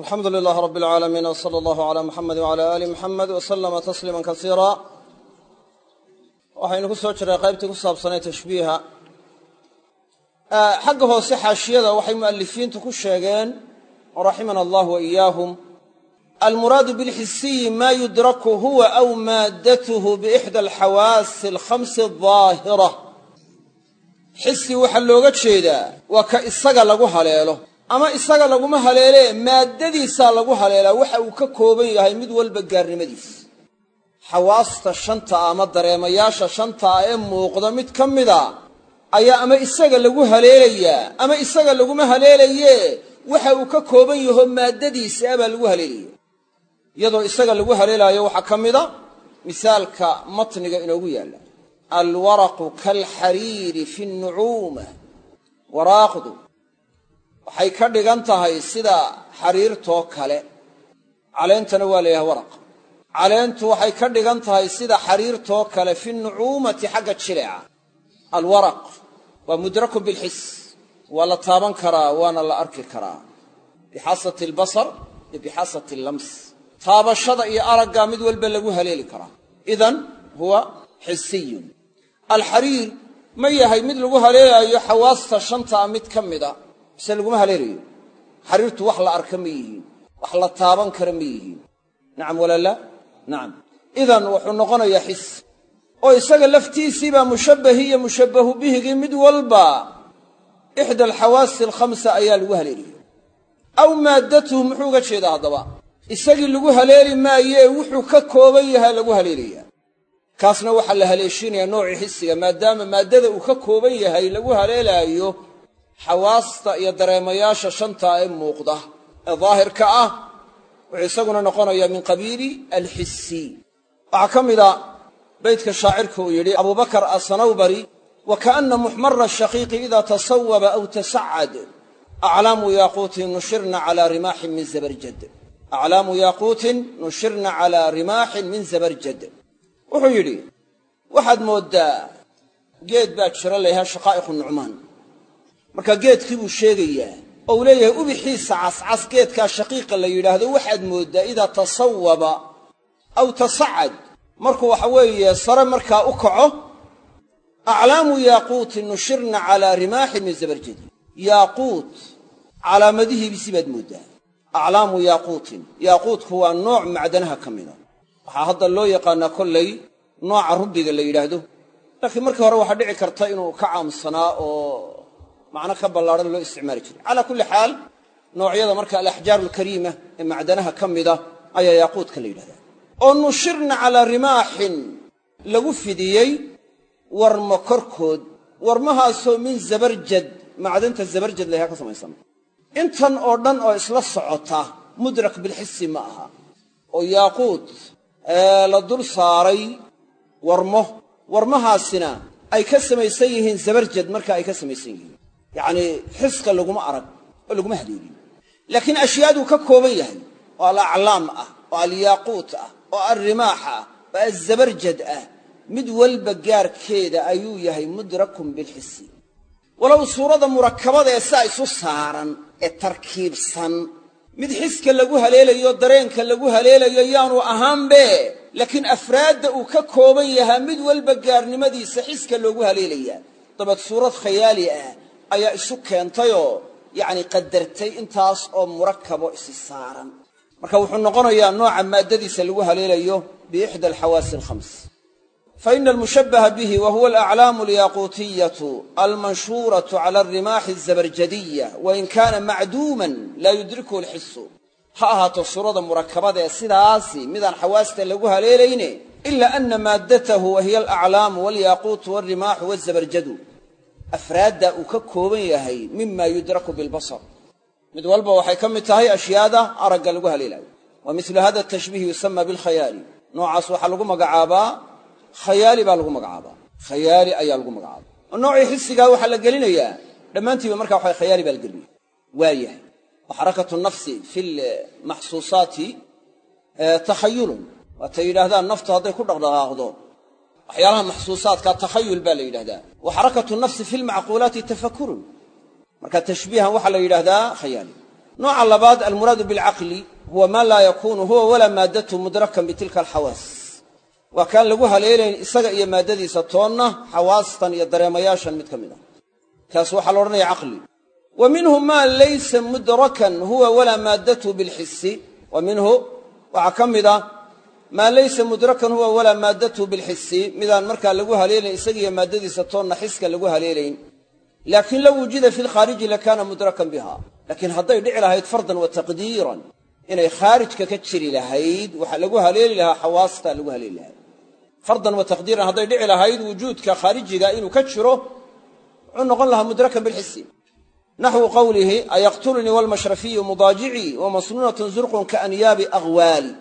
alxamdu lilaah rab alcaalamiin w sala allahu calaa muxamedi wcala aali muxamed wa sallama tasliima kasiira waxaynu ku soo jiray qaybtii ku saabsanay tashbiiha. Xagga hoose xaashiyada waxay mu'alifiintu ku sheegeen raximana allah wa iyaahum almuraadu bilxisiyi ma yudraku huwa aw maaddatuhu biixda alxawaasi alkhamsi adaahira xisi waxaa looga jeedaa waa ka lagu haleelo ama isaga laguma haleelee maaddadiisaa lagu haleelaa waxa uu ka kooban yahay mid walba gaarnimadiis. Xawaasta shanta ah ama dareemayaasha shanta ah ee muuqda mid ka mida ayaa ama isaga lagu haleelayaa ama isaga laguma haleelayee waxa uu ka kooban yaho maaddadiisa ah baa lagu haleelaya. Iyadoo isaga lagu haleelaayo waxaa ka mida misaalka matniga inoogu yaalla. Alwaraqu kaalxariiri fi nnucuuma waraaqdu waxay ka dhigan tahay sida xariirtoo kale. Caleentana waa la waraq. Caleentu waxay ka dhigan tahay sida xariirtoo kale fi nucuumati xagga jileeca. Alwaraq waa mudrakun bilxis. Waa la taaban karaa waana la arki karaa. Bixasati albasar iyo bixasati allams taabashada iyo araggaa mid walba lagu haleeli karaa. Idan huwa xisiyun alxariir ma yahay mid lagu haleelaayo xawaasta shantaa mid ka mida mise laguma haleelayo xariirtu wax la arka ma yihiin wax la taaban kara ma yihiin. Nacam walaa la? Nacam idan wuxuu noqonayaa xis. Oo isaga laftiisiibaa mushabbahi iyo mushabbahu bihigii mid walba ixda alxawaasi alkhamsa ayaa lagu haleelaya aw maaddatuhu muxuu uga jeedaa haddaba? Isagii lagu haleeli maayee wuxuu ka kooban yahaa lagu haleelaya kaasna waxaa la haleeshiinayaa noocii xisiga maadaama maaddada uu ka kooban yahay lagu haleelaayo xawaasta iyo dareemayaasha shantaa ee muuqda. Ee daahirka ah wuxuu isaguna noqonayaa min qabiili alxisi waxaa ka mida beydka shaacirka uu yidhi abubakar asanawbari wa kaana muxmara shaqiiqi ida tasawaba aw tasacad. Aclaamu yaaquutin nushirna calaa rimaaxin min zabarjad. Aclaamu yaaquutin nushirna calaa rimaaxin min zabarjad. Wuxuu yidhi waxaad mooddaa geed baa jira layahaa shaqaa'iqu nucmaan marka geedkii buu sheegayaa oo leeyahay ubixiisa cascas geedkaa shaqiiqa la yidhaahdo waxaad mooddaa idaa tasawaba aw tasacad. Markuu waxa weeye sare markaa u kaco aclaamu yaaquutin nushirna calaa rimaaxin min zabarjadi yaaquut calaamadihiibisi baad mooddaa. Aclaamu yaaquutin yaaquutku waa nooc macdanaha ka mida. Waxaa hadda loo yaqaanaa kollay nooca rubbiga la yidhaahdo. Laakiin markii hore waxaa dhici karta inuu ka caamsanaa oo macno ka ballaadhan loo isticmaali jiray. Calaa kulli xaal noocyada marka alaxjaaru alkariima ee macdanaha ka mida ayaa yaaquudka la yidhahdaa. Oo nushirna calaa rimaaxin lagu fidiyey warma korkood warmahaasoo min zabarjad macdanta zabarjad layahaa ka samaysan. Intan oo dhan oo isla socota mudrak bilxisi ma aha. Oo yaaquud la dul saaray warmo warmahaasina ay ka samaysan yihiin zabarjad marka ay ka samaysan yihiin yacnii xiska laguma arag oo laguma haleelin laakiin ashyaaduu ka kooban yahay oo alaclaam ah oo alyaaquut ah oo alrimaax ah oo alzabarjad ah mid walba gaarkeeda ayuu yahay mudrakun bilxisi walow suurada murakabada ee saa isu saaran ee tarkiibsan mid xiska lagu haleelayo dareenka lagu haleelayo yaanu ahaanbe laakiin afraadda uu ka kooban yahaa mid walba gaarnimadiisa xiska loogu haleelayaa. Dabeed suurad khayaali ah ayaa isu keentayoo yacni qadartay intaas oo murakabo isi saaran. Marka wuxuu noqonayaa nooca maaddadiisa lagu haleelayo biixda alxawaasi alkhams fa ina almushabbaha bihi wa huwa alaclaamu alyaquutiyatu almanshuuratu cala alrimaaxi alzabarjadiya wain kaana macduuman laa yudrikuhu alxisu. Ha ahaato suurada murakabada ee sidaasi midaan xawaasta lagu haleelayne ila ana maaddatahu wa alaclaamu walyaaquutu walrimaaxu walzabarjadu afraadda uu ka kooban yahay mima yudraku bilbasar. Mid walba waxay ka mid tahay ashyaada aragga lagu haleelaayo wa milu hada tashbiih yusama bilkhayaali. Noocaas waxaa lagu magacaabaa khayaali baa lagu magacaabaa. Khayaali ayaa lagu magacaabaa. Oo noocii xisigaa waxaa la gelinayaa dhammaantiiba markaa waxa khayaali baa la gelinaya waayahay wa nafsi fi lmaxsuusaati takhayulun waatay yidhaahdaan naftu hadday ku dhaqdhaqaaqdo waxyaalaha maxsuusaadka takhayul baa la yidhahdaa wa xarakatu nafsi fi lmacquulaati tafakurun marka tashbiihan waxaa la yidhaahdaa khayaali. Nooca labaad almuraadu bilcaqli huwa maa laa yakuunu huwa walaa maaddatu mudrakan bitilka alxawaas. Waa kaan lagu haleelayn isaga iyo maaddadiisa toonna xawaastan iyo dareemayaashan mid ka mid ah. Kaas waxaa la odhanaya caqli. Wa minhu maa laysa mudrakan huwa walaa maaddatu bilxisi wa minhu waxaa ka mid ah maa laysa mudrakan huwa walaa maaddatu bilxisi midaan markaa lagu haleelayn isagiiyo maaddadiisa toonna xiska lagu haleelayn. Laakiin low wujida fi lkhaariji lakaana mudrakan biha laakiin hadday dhici lahayd fardan wa taqdiiran inay khaarijka ka jiri lahayd waxaa lagu haleeli lahaa xawaastaa lagu haleeli lahaa. Fardan wa taqdiiran hadday dhici lahayd wujuudka khaarijiga inuu ka jiro wuxuu noqon lahaa mudrakan bilxisi naxwu qowlihi ayaqtulnii walmashrafiyu mudaajicii wa masnuunatun zurqun kaanyaabi aghwaali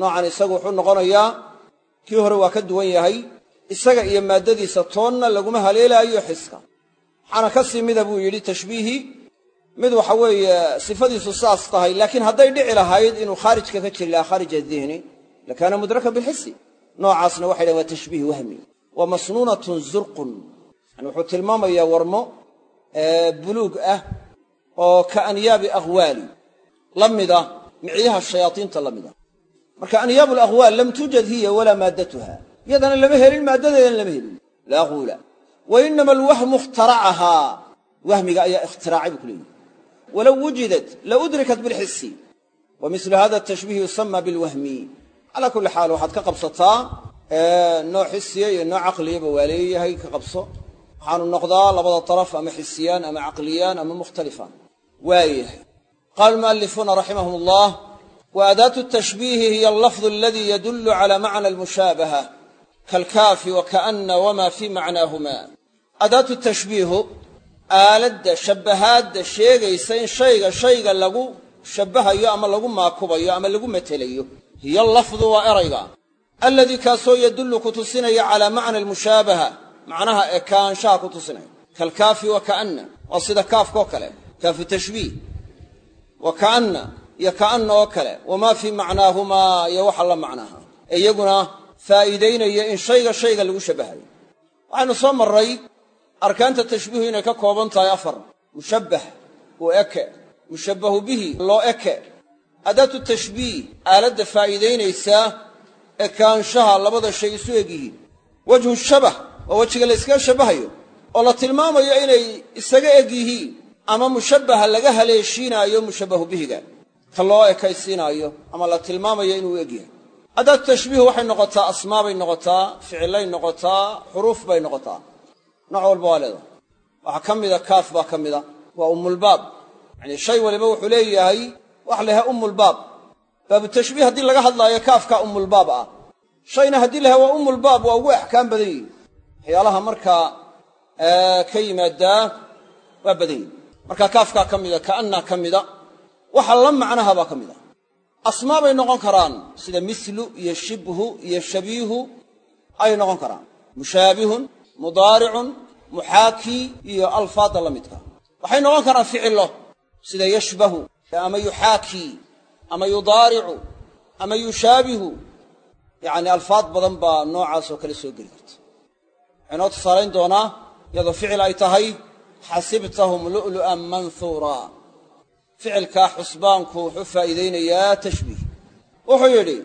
noocan isagu wuxuu noqonayaa kii hore waa ka duwan yahay isaga iyo maaddadiisa toonna laguma haleelaayo xiska. Waxaana ka sii mida buu yidhi tashbiihi mid waxa weeye sifadiisu saas tahay laakiin hadday dhici lahayd inuu khaarijka ka jiri lahaa khaarij adihni lakaana mudrakan bilxisi. Noocaasna waxay dhahen waa tashbiih wahmi wa masnuunatun zurqun. Yani wuxuu tilmaamayaa warmo buluug ah oo ka anyaabi aghwaali la mida micyaha shayaaiinta la mida marka anyaabu alaghwaal lam tuujad hiya walaa maaddatuha iyadana lama helin maaddadeedana lama helin. Laa quula wa inama alwahmu ikhtaracahaa wahmiga ayaa ikhtiraacay buu ku leeyihi walow wujidat la udrikat bilxisi wa mislu hada tashbiih yusama bilwahmi. Calaa kulli xaal waxaad ka qabsataa nooc xisiya iyo nooc caqliyaba waa leeyahay ka qabso. Waxaanu noqdaa labada daraf ama xisiyaan ama caqliyaan ama mukhtalifaan. Waayahay. Qaala almu'alifuuna raximahum allah wa aadaatu tashbiihi hiya allafdu aladii yadullu cala macna almushaabaha kaalkaafi wa kaana wama fii macnaahuma aadaatu tashbiihu aaladda shabbahaadda sheegaysa in shayga shayga lagu shabbahayo ama lagu maakubayo ama lagu matelayo hiya allafdu waa erayga. Alladii kaasoo yadullu ku tusinaya calaa macna almushaabaha macnaha ekaanshaha ku tusinaya kaalkaafi wa kaanna waa sida kaafkaoo kale. Kaafu tashbiih. Wa kaanna iyo kaanna oo kale wamaa fii macnaahumaa iyo waxa la macnaaha. Ee iyaguna faa'iidaynaya in shayga shayga lagu shabbahayo waxaynu soo marray arkaanta tashbiihu inay ka kooban tahay afar. Mushabbah u eke. Mushabbahu bihi loo eke. Adaatu tashbiih aaladda faa'iidaynaysaa ekaanshaha labada shay isu eg yihiin. Wajhu shabah waa wejiga la yskaga shabbahayo oo la tilmaamayo inay isaga eg yihiin ama mushabbaha laga haleeshiinaayo mushabbahu bihiga ka loo ekaysiinaayo ama la tilmaamayo inuu eg yahay. Adaatu tashbiihu waxay noqotaa asmaa bay noqotaa ficilay noqotaa xuruuf bay noqotaa. Nooc walba waa leedahay. Waxaa ka mida kaaf baa ka mida. Waa ummulbaab yacanii shay waliba wuxuu leeyahay la yahay ummulbaab baabu tashbiih haddii laga hadlaayo kaafkaa ummulbaab ah. Shayna haddii la yahay waa ummulbaab waa ugu axkaam badan yihiin waxyaalaha markaa ka yimaadaa waa badan yihiin marka kaafkaa ka mida kaannaa ka mida waxa la macnaha baa ka mid a asmaa bay noqon karaan sida mislu iyo shibhu iyo shabiihu ayay noqon karaan. Mushaabihun mudaaricun muxaakii iyo alfaadda la midka. Waxay noqon karaan ficillo sida yashbahu ama yuxaakii ama yudaaricu ama yushaabihu. Yacni alfaad badan baa noocaasoo kale soo geli karta. Waxay noo tusaalayn doonaa iyadoo ficil ay tahay xasibtahum lu'lu'an manhuura ficilkaa xusbaanku wuxuu faa'iidaynayaa tashbiih. Wuxuu yidhi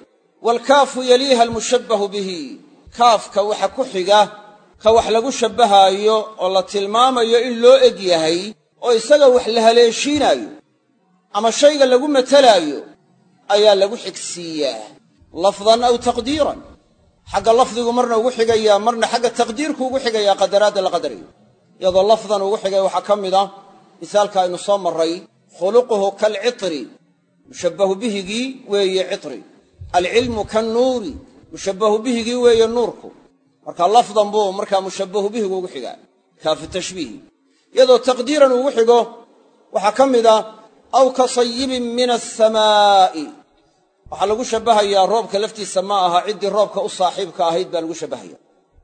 waalkaafu yaliiha almushabbahu bihi. Kaafka waxa ku xiga ka wax lagu shabbahaayo oo la tilmaamayo in loo eg yahay oo isaga wax la haleeshiinaayo ama shayga lagu matalaayo ayaa lagu xigsiiyaa lafdan aw taqdiiran. Xagga lafdigu marna ugu xigayaa marna xagga taqdiirku ugu xigayaa qadaraadda la qadarayo. Iyadoo lafdan ugu xigaya waxaa ka mid ah misaalka aynu soo marray khuluquhu kalcitri mushabbahu bihigii weeye citri. Alcilmu kannuuri mushabbahu bihigii weeye nuurku. Marka lafdan buu markaa mushabbahu bihigu ugu xigaa kaafu tashbiihi. Iyadoo taqdiiran ugu xigo waxaa ka mid ah aw ka sayibin min asamaa'i waxaa lagu shabbahayaa roobka laftiisa ma aha ciddii roobka u saaxiibka ahayd baa lagu shabbahaya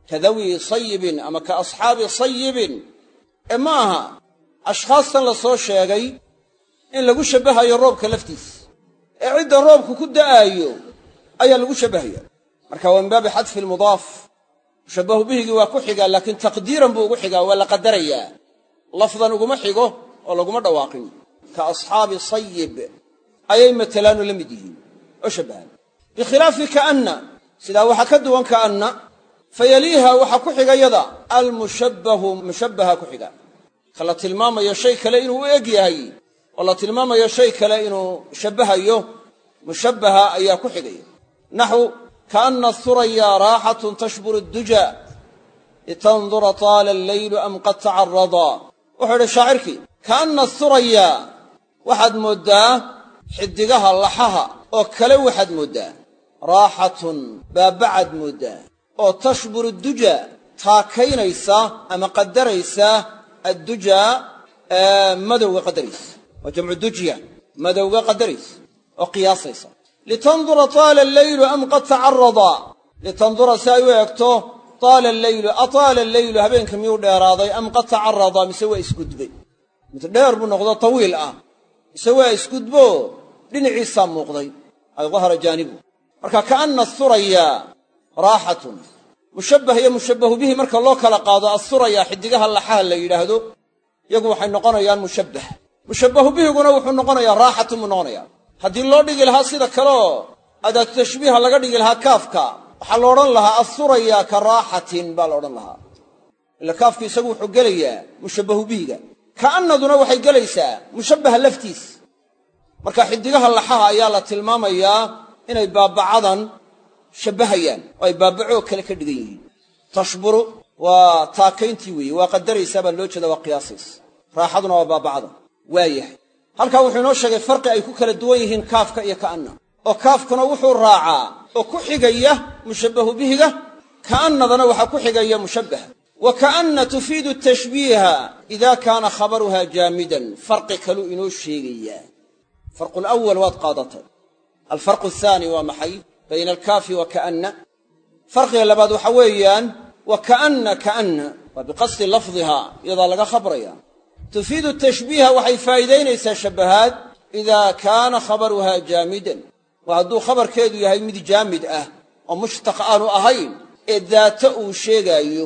ka dawii sayibin ama ka asxaabi sayibin ee ma aha ashkhaastan la soo sheegay in lagu shabbahayo roobka laftiisa. Ee cidda roobku ku da'aayo ayaa lagu shabbahaya marka waa min baabi xadfi lmudaaf mushabbahu bihigii waa ku xigaa laakiin taqdiiran buu ugu xigaa waa la qadarayaa. Lafdan uguma xigo oo laguma dhawaaqin. Ka asxaabi sayib ayay matelaanu la mid yihiin oo shabbahaan bikhilaafi kaanna sidaa waxaa ka duwan kaanna fayaliiha waxaa ku xiga yada almushabbahu mushabbaha ku xiga. Ka la tilmaamayo shay kale inuu u eg yahay oo la tilmaamayo shay kale inuu shabbahayo mushabbaha ayaa ku xigaya. Naxu kaanna thuraya raaxatun tashburu adduja litandura taala alleylu am qad tacaradaa wuxuu idhi shaacirkii kaanna thuraya waxaad mooddaa xiddigaha laxaha oo kale waxaad mooddaa raaxatun baabbacaad mooddaa oo tashburu duja taakaynaysa ama qadaraysa adduja madowga qadaraysa waa jamcu dujya madowga qadaraysa oo qiyaasaysa. Litandura taala alleylu am qad tacaradaa litandura si ay u eegto taala alleylu ataala alleylu habeenka miyuu dheeraaday? Am qad tacaradaa mise waa isgudbay? Mid dheer buu noqdo tawiil ah. Mise waa isgudbo? Dhinaciisaa muuqday. Ay dahara jaanibu. Marka kaanna thuraya raaxatun mushabbah iyo mushabbahu bihi marka loo kala qaado athuraya xiddigaha laxaha la yidhaahdo yagu waxay noqonayaan mushabbah mushabbahu bihiguna wuxuu noqonayaa raaxatun buu noqonayaa. Haddii loo dhigi lahaa sida kaleoo adaatu tashbiiha laga dhigi lahaa kaafka waxaa la lahaa athuraya ka raaxatin baa la odhan lahaa. Ila kaafku isagu wuxuu gelayaa mushabbahu bihiga. Ka'annaduna waxay gelaysaa mushabbaha laftiis. Marka xiddigaha laxaha ayaa la tilmaamayaa inay baabbacadan shabbahayaan oo ay baabbacoo kale ka dhigan yihiin. Tashburu waa taakayntii weeye waa qadaraysaa baa loo jeeda waa qiyaasaysa raaxaduna waa baabbacada waa yahay. Halkaa wuxuu inoo sheegay farqi ay ku kala duwan yihiin kaafka iyo ka'anna. Oo kaafkuna wuxuu raacaa oo ku xigaya mushabbahu bihiga ka'annadana waxaa ku xigaya mushabbaha. Wa ka'anna tufiidu tashbiiha ida kaana khabaruha jaamidan. Farqi kaluu inoo sheegayaa. Farqu lawal waad qaadatay alfarqu athaani waa maxay? Bayna alkaafi wa ka'anna. Farqiga labaad waxa weeyaan wa ka'anna ka'anna waa biqasdi lafdiha iyadaa laga khabraya tufiidu tashbiiha waxay faa'iidaynaysaa shabbahaad idaa kaana khabaruha jaamidan waa hadduu khabarkeedu yahay mid jaamid ah oo mushtaq aanu ahayn ee daata uu sheegaayo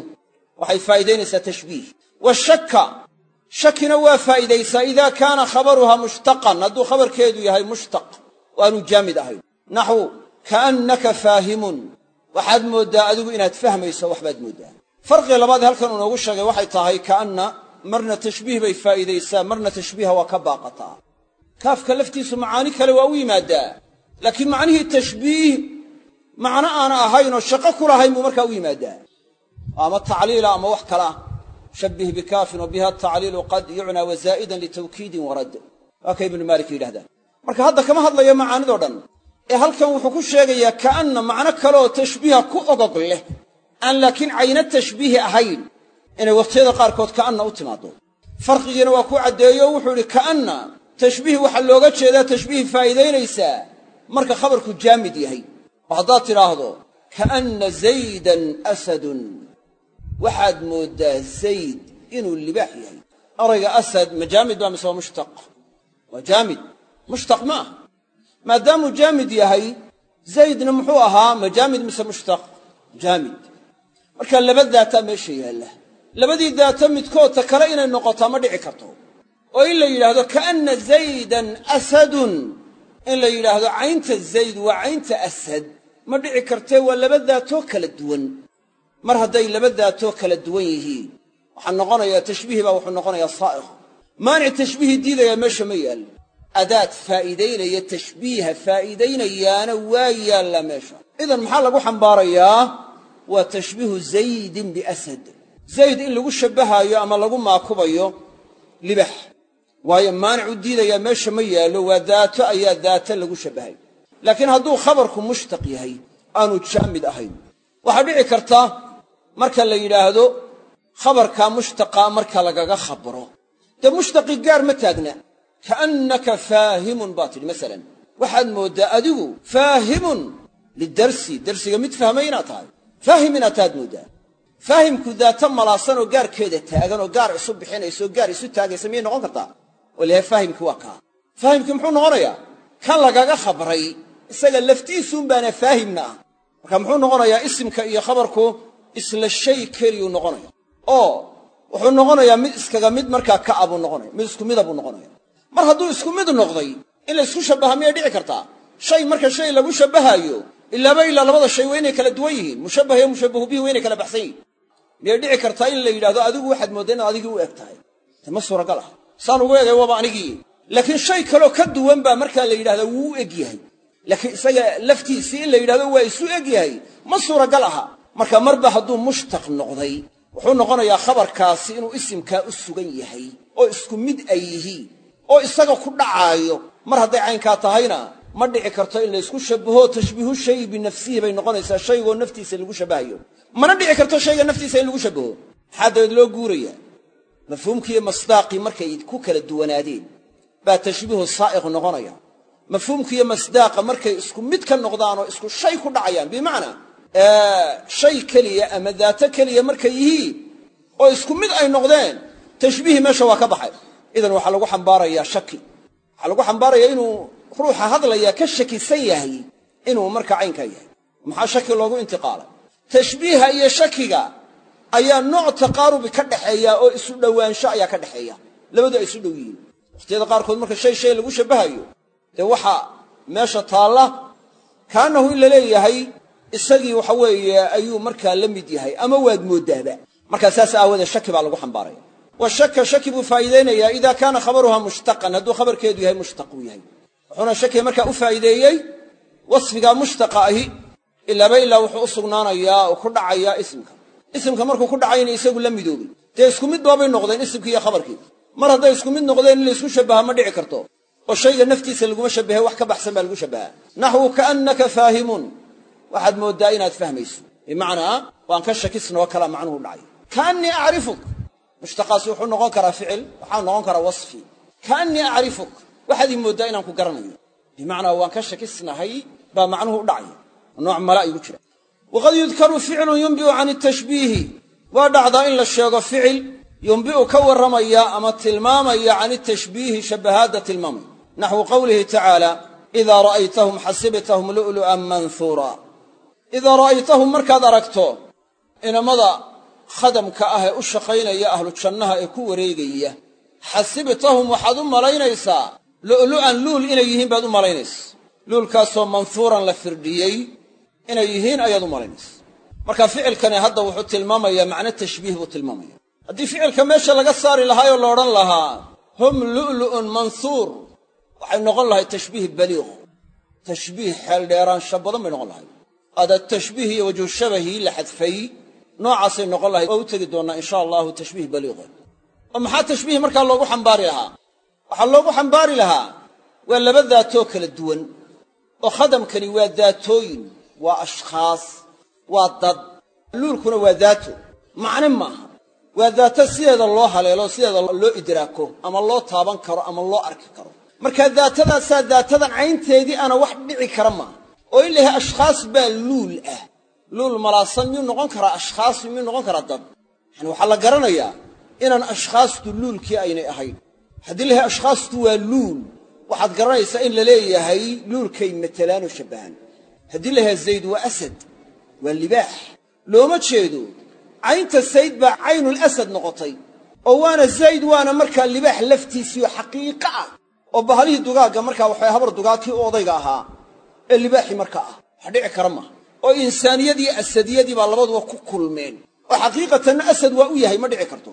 waxay faa'iidaynaysaa tashbiih washakka shakina waa faa'iidaysaa idaa kaana khabaruha mushtaqan hadduu khabarkeedu yahay mushtaq oo aanu jaamid ahayn naxu ka'annaka faahimun waxaad mooddaa adigu inaad fahmayso waxbaad mooddaa farqiga labaad halkan uu noogu sheegay waxay tahay ka'anna marna tashbiih bay faa'iidaysaa marna tashbiiha waa ka baaqataa. Kaafka laftiisu macaani kale waa u yimaaddaa laakiin macnihii tashbiih macno aana ahaynoo shaqo ku lahayn buu markaa u yimaaddaa ama tacliila ama wax kale ah shabbih bikaafin wa biha tacliilu qad yucnaa wazaa'idan litawkiidin warad waa ka ibnu maalik yidhahdaan marka hadda kama hadlayo macaanidoo dhan. Ee halkan wuxuu ku sheegayaa ka'anna macno kaleoo tashbiiha ku ogog leh aan laakiin cayno tashbiihi ahayn inay wakhtiyada qaarkood ka'anna u timaaddo. Farqigiina waa ku caddeeyo o wuxuu idhi ka'anna tashbiih waxaa looga jeedaa tashbiih faa'iidaynaysaa marka khabarku jaamid yahay. Oo haddaad tidhaahdo ka'anna zaydan asadun. Waxaad mooddaa zayd inuu libaax yahay. Erayga asad ma jaamid baa mise waa mushtaq? Waa jaamid. Mushtaq ma ah maadaamuu jaamid yahay zaydna muxuu ahaa ma jaamid mise mushtaq? Jaamid. Marka laba daataa meesha yaalla labadii daata midkoodta kale inay noqotaa ma dhici karto. oo in la yidhaahdo ka'anna zaydan asadun. in la yidhaahdo caynta zayd waa caynta asad. ma dhici kartee waa laba daatoo kala duwan. mar hadday laba daatoo kala duwan yihiin. waxaa noqonayaa tashbiih baa wuxuu noqonayaa saa'iq. maanic tashbiihi diidayaa meesha ma yaallo adaad faa'iidaynaya tashbiiha faa'iidaynayaana waa yaallaa meesha. idan maxaa lagu xambaarayaa? waa tashbiihu zaydin biasad zayd in lagu shabbahaayo ama lagu maakubayo libax waayo maanicu diidayaa meesha ma yaallo waa daato ayaa daata lagu shabbahay. Laakiin hadduu khabarku mushtaq yahay aanu jaamid ahayn. Waxaa dhici karta marka la yidhaahdo khabarkaa mushtaqaa marka lagaga khabro dee mushtaqi gaar ma taagna. Ka'annaka faahimun baa tidhi masalan. Waxaad mooddaa adigu faahimun lidarsi. Darsiga mid fahmay inaad tahay. Faahim inaad tahaad mooddaa faahimku daata malaasan oo gaarkeeda taagan oo gaar isu bixinaysa oo gaar isu taagaysa miyay noqon kartaa? Oo lahay faahimkii waa kaa. Faahimkii muxuu noqonayaa? Kan lagaga khabray isaga laftiisuun baana faahimna ah. Marka muxuu noqonayaa isimka iyo khabarku isla shay keliyuu noqonaya oo wuxuu noqonayaa mid iskaga mid markaa ka'a buu noqonaya mid isku mida buu noqonaya mar hadduu isku mid noqday in la ysku shabbaha miyay dhici kartaa? Shay marka shay lagu shabbahaayo ilaaba ilaa labada shay waa inay kala duwan yihiin. Mushabbah iyo mushabbahu bihi waa inay kala baxsan yihiin miyay dhici kartaa in la yidhahdo adigu waxaad mooddaa inaad adigii u eg tahay. De ma suuragal ah. Saan ugu egay waaba anigii. Laakiin shay kaloo ka duwan baa markaa la yidhahdaa wuu eg yahay. Laakiin isaga laftiisii in la yidhahdo waa isu eg yahay. Ma suuragal aha. Marka marba hadduu mushtaq noqday wuxuu noqonayaa khabarkaasi inuu isimkaa u sugan yahay oo isku mid ay yihiin oo isaga ku dhacaayo. Mar hadday caynkaa tahayna ma dhici karto in laysku shabbaho tashbiihu shayi binafsihi bay noqonaysaa shaygoo naftiisa lagu shabbahayo. Mana dhici karto shayga naftiisa in lagu shabbaho. Maxaa loo guurayaa mafhuumkiiyo masdaaqii markay ku kala duwanaadeen baa tashbiihu saa'iq noqonaya. Mafhuumkiiyo masdaaqa markay isku mid ka noqdaan oo isku shay ku dhacayaan bimacnaa shay keliya ama daato keliya markay yihiin oo isku mid ay noqdeen tashbiihi meesha waa ka baxay. Idan waxaa lagu xambaarayaa shaki. Waxaa lagu xambaarayaa inuu ruuxa hadlaya ka shakisan yahay inuu markaa caynkaa yahay. Maxaa shaki loogu intiqaalay tashbiiha iyo shakiga ayaa nooc taqaarubi ka dhaxeeya oo isu dhowaansho ayaa ka dhexeeya labadu ay isu dhow yihiin. Wakhtiyada qaarkood marka shay shay lagu shabbahayo dee waxa meesha taalla kaanahu in la leeyahay isagii waxa weeye ayuu markaa la mid yahay ama waad mooddaaba markaa saas aawadeed shaki baa lagu xambaaraya. Wa shaka shaki buu faa'iideynayaa idaa kaana khabaruhaa mushtaqan hadduu khabarkeedu yahay mushtaq uu yahay wuxuuna shakiga markaa u faa'iideeyey wasfigaa mushtaqa ahi ilaaba ilaa wuxuu u sugnaanayaa oo ku dhacayaa isimka isimka markuu ku dhacayna isagu la midoobay. Dee isku mid baabay noqdeen isimkii iyo khabarkii. Mar hadday isku mid noqdeen in laysku shabbaha ma dhici karto. Oo shayga naftiisa laguma shabbahe wax ka baxsan baa lagu shabbahaa. Naxwu kaannaka faahimun. Waxaad mooddaa inaad fahmayso. Bimacnaa waan ka shakisnoo kala macnuhu dhacay. Kaannii acrifuk. Mushtaqaasi wuxuu noqon karaa ficil waxaa noqon karaa wasfi. Kaannii waxaad ii mooddaa inaan ku garanayo. Bimacnaa waan ka shakisnahay baa macnuhu u dhacaya. Nooc mala igu jira. Waqad yudkaru ficlun yunbi'u can itashbiihi waa dhacdaa in la sheego ficil yumbi'u ka warramaya ama tilmaamaya can itashbiihi shabbahaadda tilmaamaya. Naxwu qowlihi tacaala idaa ra'aytahum xasibtahum lu'lu'an manhuura idaa ra'aytahum markaad aragto inamada khadamka ah ee u shaqaynaya ahlu jannaha ee ku wareegaya xasibtahum waxaad u malaynaysaa lu'lu'an luul inay yihiin baad u malaynaysa. Luulkaasoo manhuuran la firdhiyey inay yihiin ayaad u malaynaysa. Marka ficilkani hadda wuxuu tilmaamayaa macno tashbiih buu tilmaamaya haddii ficilka meesha laga saari lahaayoo la odhan lahaa hum lu'lu'un manhuur waxay noqon lahay tashbiih baliiq. Tashbiih xeeldheeraansha badan bay noqon lahay ada tashbiih iyo wajhu shabahii la xadfay noocaasay noqon lahay waa u tegi doonnaa insha allahu tashbiih baliiqa oo maxaa tashbiih markaa loogu xambaari lahaa waxaa loogu xambaari lahaa waa laba daatoo kala duwan. Oo khadamkani waa daatooyin waa ashkhaas waa dad. Luulkuna waa daato. Macne maaha waa daato sideeda loo haleelo sideeda loo idraako ama loo taaban karo ama loo arki karo. Marka daatadaasaa daatadan caynteedii ana wax dhici kara maaha oo in layahay ashkhaas baa luul ah. Luul malaasan miyuu noqon karaa ashkhaas miyuu noqon karaa dad? Yani waxaa la garanayaa inaan ashkhaastu luulkii aynay ahayn haddii layahay ashkhaastu waa luul waxaad garanaysaa in la leeyahay luulkay matalaanoo shabbahan haddii layahay zayd waa asad waa libaax. Looma jeedo caynta sayd baa caynulasad noqotay oo waana zayd waana markaa libaax laftiisiioo xaqiiqo ah oo bahalihii dugaagga markaa waxay habar dugaagkii u odayga ahaa ee libaaxii markaa ah. Wax dhici kara maaha oo insaaniyadii asadiyadii baa labaduba ku kulmeen. Oo xaqiiqatanna asad waa u yahay ma dhici karto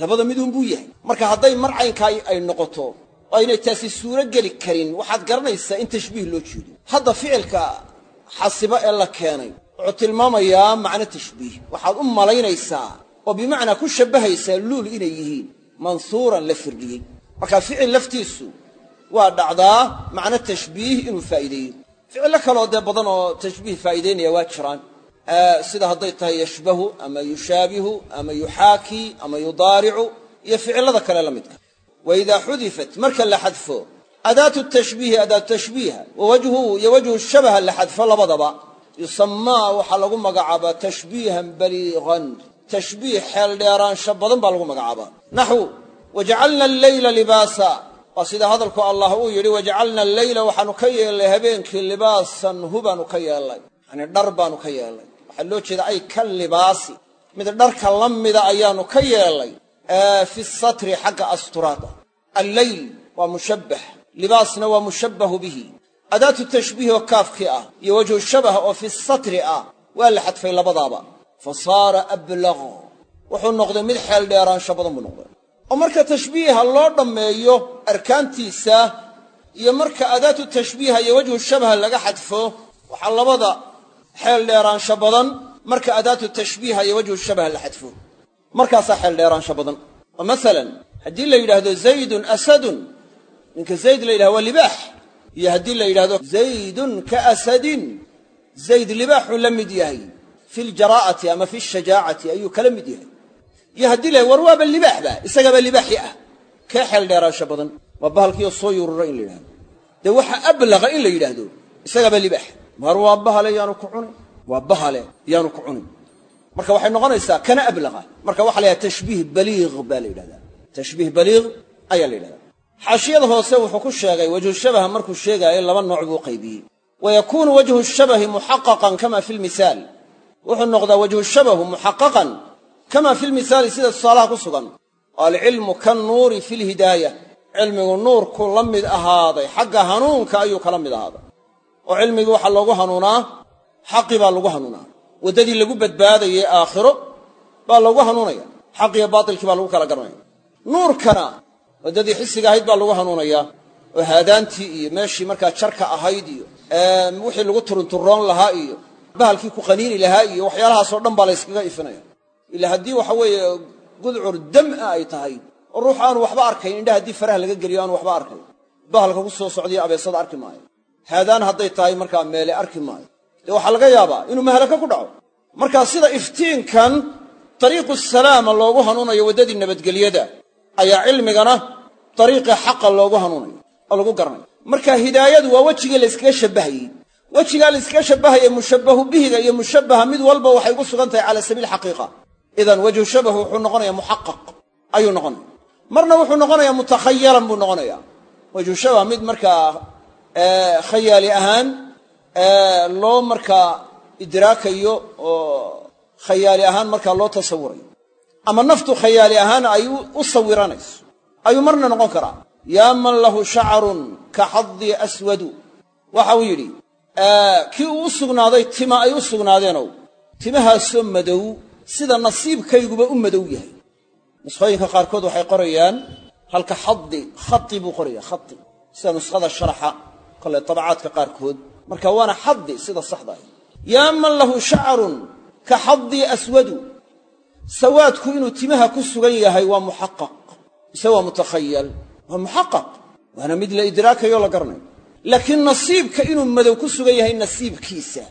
labada miduunbuu yahay. Marka hadday mar caynkaa ay noqoto oo aynay taasi suuro geli karin waxaad garanaysaa in tashbiih loo jeedo. Hadda ficilka xasiba ee la keenay wuxuu tilmaamayaa macno tashbiih. Waxaad u malaynaysaa oo bimacnaa ku shabbahaysaa luul inay yihiin. Mansuuran la firdhiyey. Marka ficil laftiisu waa dhacdaa macno tashbiih inuu faa'iideeyo. Ficillo kaloo dee badan oo tashbiih faa'iidaynaya waa jiraan sida hadday tahay yashbahu ama yushaabihu ama yuxaakii ama yudaaricu iyo ficillada kale la midka wa idaa xudifat marka la xadfo adaatu tashbiihi adaatu tashbiiha wa wajhuhu iyo wajhu shabaha la xadfo labadaba yusamaa waxaa lagu magacaabaa tashbiihan baliiqan tashbiih xeeldheeraansha badan baa lagu magacaabaa naxwu wajacalna alleyla libaasa. Waa sida hadalku allah uu yidhi wajacalna alleyla waxaanu ka yeellay habeenkii libaasan hubaanu ka yeellay. Yacnii dhar baanu ka yeellay waxaa loo jeeda ay ka libaasi. Mid dharka la mida ayaanu ka yeellay fi satri xagga asturaada. Alleyl waa mushabbah libaasna waa mushabbahu bihi. Adaatu tashbiih oo kaafkii ah iyo wajhu shabah oo fi satri ah waa la xadfay labadaaba. Fa saara ablaq wuxuu noqday mid xeel dheeraansho badan buu noqday. Oo marka tashbiiha loo dhammeeyo arkaantiisa iyo marka adaatu tashbiiha iyo wajhu shabaha laga xadfo waxaa labada xeel dheeraansho badan marka adaatu tashbiiha iyo wajhu shabaha la xadfo. Markaasaa xeel dheeraansho badan. Oo masalan haddii la yidhaahdo zaydun asadun ninka zayd la yidhahdo waa libaax. Iyo haddii la yidhahdo zaydun ka asadin zayd libaaxuu la mid yahay. Fi ljaraa'ati ama fi shajaacati ayuu kala mid yahay. Iyo haddii la war waaba libaaxba isagaba libaaxi ah. Kee xeel dheeraansho badan. Waa bahalkiioo soo yurura in la yidhahdo dee waxa ablaqa in la yidhaahdo isagaba libaax mar waa bahale yaanu ku cunin. Waa bahale yaanu ku cunin. Marka waxay noqonaysaa kana ablaqa. Marka waxa la yidhahda tashbiih baliiq baa la yidhahdaa. Tashbiih baliiq ayaa la yidhahdaa. Xaashiyada hoose wuxuu ku sheegay wajhu shabaha markuu sheegaayo laba nooc buu qaybiyey. Wa yakuunu wajhu shabahi muxaqaqan kama fi lmihaal wuxuu noqdaa wajhu shabahu muxaqaqan kama fi lmihaali sida tusaalaha ku sugan. Oo alcilmu kannuuri fi lhidaaya cilmigu nuurku la mid ahaaday xagga hanuunka ayuu kala mid ahaaday oo cilmigii waxaa loogu hanuunaa xaqii baa lagu hanuunaa. Waddadii lagu badbaadayey aakhiro baa lagu hanuunaya xaqiyo baatilkii baa lagu kala garanaya. Nuurkana waddadii xisiga ahayd baa lagu hanuunayaa oo haadaantii iyo meeshii markaa jarka ahayd iyo wixii lagu turunturoon lahaa iyo bahalkii ku qaniini lahaa iyo waxyaalahaasoo dhan baa la yskaga ifinaya. Ila haddii waxa weeye gudcur dam'a ay tahay oo ruux aanu waxba arkayn indhaha haddii faraha laga geliyo aanu waxba arkayn bahalka ku soo socdaiyo abeesada arki maayo haadaan hadday tahay markaa meele arki maayo. Dee waxaa laga yaabaa inuu mahalaka ku dhaco. Markaa sida iftiinkan dariiqu salaama loogu hanuunayo waddadii nabadgelyada ayaa cilmigana dariiqii xaqa loogu hanuunayo oo lagu garanayo. Marka hidaayadu waa wejigii la yskaga shabbahayey wejigaa la yskaga shabbahaya mushabbahu bihiga iyo mushabbaha mid walba waxay ku sugan tahay cala sabiil xaqiiqa. Idan wajhu shabahu wuxuu noqonayaa muxaqaq ayuu noqonaya marna wuxuu noqonayaa mutakhayalan buu noqonaya wajhu shabah mid markaa khayaali ahaan loo markaa idraakayo oo khayaali ahaan markaa loo tasawurayo. Ama naftu khayaali ahaan ay u sawiranayso ayuu marna noqon karaa yaa man lahu shacarun ka xadii aswadu. Waxa uu yidhi kii uu u sugnaaday tima ay u sugnaadeenow timahaasoo madow sida nasiibkayguba u madow yahay. Nuskhooyinka qaarkood waxay qorayaan halka xadi khai buu qoraya khai sida nuskhada sharaxa kole tabacaadka qaarkood marka waana xadi sida saxda ah. Yaa man lahu shacarun ka xadii aswadu sawaadku inuu timaha ku sugan yahay waa muxaqaq mise waa mutakhayal waa muxaqaq waana mid la idraakayo la garanayo. Laakiin nasiibka inuu madow ku sugan yahay nasiibkiisa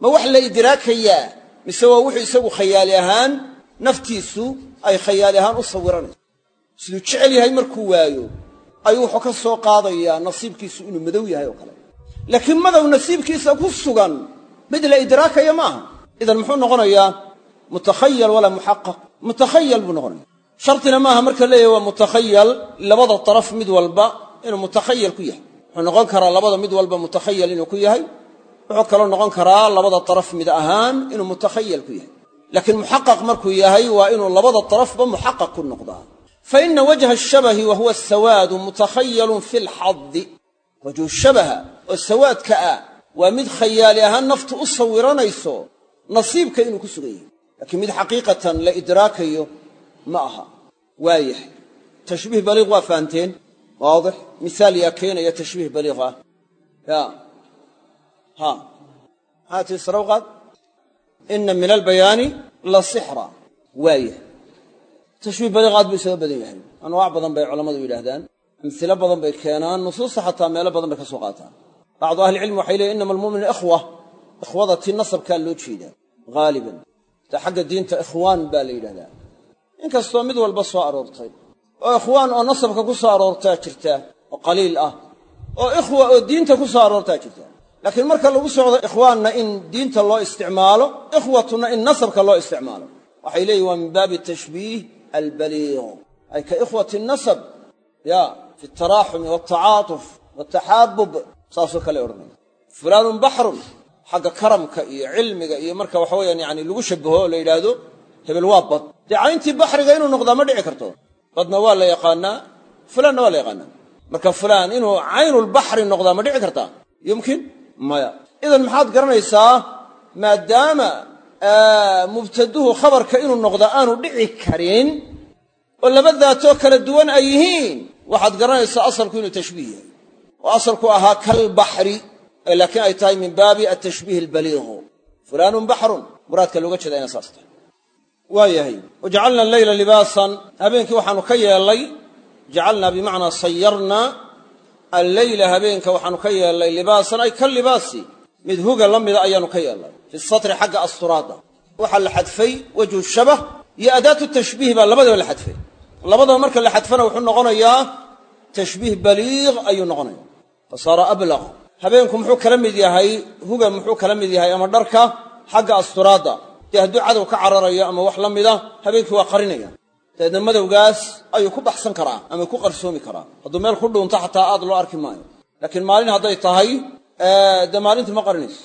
ma wax la idraakayaa? Mise waa wuxuu isagu khayaali ahaan naftiisu ay khayaali ahaan u sawiranayso siduu jecel yahay markuu waayo ayuu wuxuu ka soo qaadayaa nasiibkiisu inuu madow yahay oo kale. Laakiin madow nasiibkiisa ku sugan mid la idraakaya ma aha idan muxuu noqonayaa mutakhayal walaa muxaqaq mutakhayal buu noqonaya shartina maaha marka leeyahay waa mutakhayal labada daraf mid walba inuu mutakhayal ku yahay. Wuxuu noqon karaa labada mid walba mutakhayal inuu ku yahay. Wuxuu kaloo noqon karaa labada daraf mid ahaan inuu mutakhayal ku yahay. Laakiin muxaqaq markuu yahay waa inuu labada darafba muxaqaq ku noqdaa fa ina wajha ashabahi wa huwa asawaadu mutakhayalun fi lxadi wajhu shabaha oo sawaadka ah waa mid khayaali ahaan naftu u sawiranayso nasiibka inuu ku sugan yahay laakiin mid xaqiiqatan la idraakayo ma aha waa yahay tashbiih baliiq waa fahanteen waadix misaal yaa keenaya tashbiih tashbiih baliiq aad buu isaga badan yahay. Anwaac badan bay culammadu yidhaahdaan. Amhilo badan bay keenaan. Nusuusta xataa meelo badan bay ka soo qaataan. Bacdu ahlicilmi waxay leeyiin inama almu'minu ikhwa. Ikhwada tii nasabkaa loo jeedaa. Haaliban ta xagga diinta ikhwaan baa la yidhahdaa. Inkastoo mid walba soo aroortay. Oo ikhwaan oo nasabka ku soo aroortaa jirta oo qaliil ah. Oo ikhwa oo diinta ku soo aroortaa jirta laakiin marka lagu socdo ikhwaanna in diinta loo isticmaalo ikhwatuna in nasabka loo isticmaalo. Waxay leeyihiin waa min baabi tashbiih albaliiq ay ka ikhwati nasab ya fi altaraaxumi waltacaatuf waltaxaabub saasoo kale odhanaya fulaanun baxrun xagga karamka iyo cilmiga iyo marka waxa weyaan yani lagu shabaho oo la yidhaahdo hebel waa bad dee cayntii baxriga inuu noqdaa ma dhici karto badna waa la yaqaanaa fulaanna waa la yaqaanaa marka fulaan inuu caynulbaxri noqdaa ma dhici kartaa yumkin maya idan maxaad garanaysaa maadaama mubtaduhu khabarka inuu noqda aanu dhici karin oo laba daatoo kala duwan ay yihiin. Waxaad garanaysaa asalku inuu tashbiih yahay. Oo asalku ahaa kalbaxri laakiin ay tahay min baabi atashbiih albaliiqu fulaanun baxrun muraadka looga jeeda ina saas tahay. Waa yahay wajacalna alleyla libaasan. Habeenkii waxaanu ka yeellay jacalnaa bimacnaa sayarna alleyla habeenka waxaanu ka yeellay libaasan ay ka libaasi. Mid huga la mida ayaanu ka yeellay fi satri xagga asturaadda. Waxaa la xadfay wajhu shabah iyo adaatu tashbiih baa labadaba la xadfay. Labadaba marka la xadfana wuxuu noqonayaa tashbiih baliiq ayuu noqonaya fa saara ablaq habeenku muxuu kala mid yahay huga muxuu kala mid yahay ama dharka xagga asturaadda. Dee hadduu cadow ka cararayo ama wax la mida habeenkii waa qarinaya. Dabeedna madowgaas ayuu ku baxsan karaa ama ku qarsoomi karaa. Hadduu meel ku dhuunto xataa aad loo arki maayo. Laakiin maalin hadday tahay dee maalintii ma qarinayso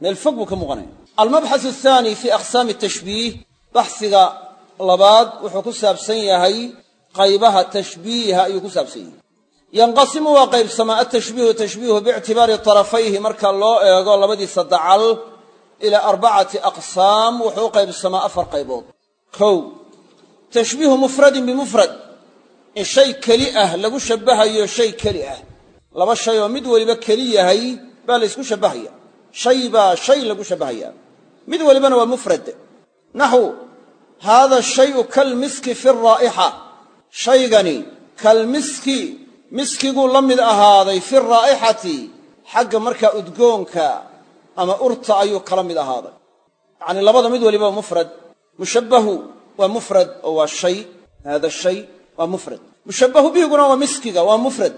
meel fog buu ka muuqanaya. Almabxath athaani fii aqsaami tashbiih baxsiga labaad wuxuu ku saabsan yahay qaybaha tashbiiha ayuu ku saabsan yahay. Yanqasimu waa qaybsamaa atashbiihu tashbiihu biictibaari tarafayhi marka loo eego labadiisa dacal ilaa arbacati aqsaam wuxuu u qaybsamaa afar qaybood. Kow tashbiihu mufradin bimufrad in shay keli ah lagu shabbahayo shay keli ah. Laba shay oo mid weliba keli yahay baa la ysku shabbahaya shay baa shay lagu shabbahaya mid walibana waa mufrad. Naxu haada shayu kalmiski fi raa'ixa. Shaygani kalmiski miskiguu la mid ahaaday fi raa'ixati xagga markaa udgoonka ama urta ayuu kala mid ahaaday. Yacnii labada mid waliba waa mufrad. Mushabbahu waa mufrad oo waa shay. Haada shay waa mufrad. Mushabbahu bihiguna waa miskiga waa mufrad.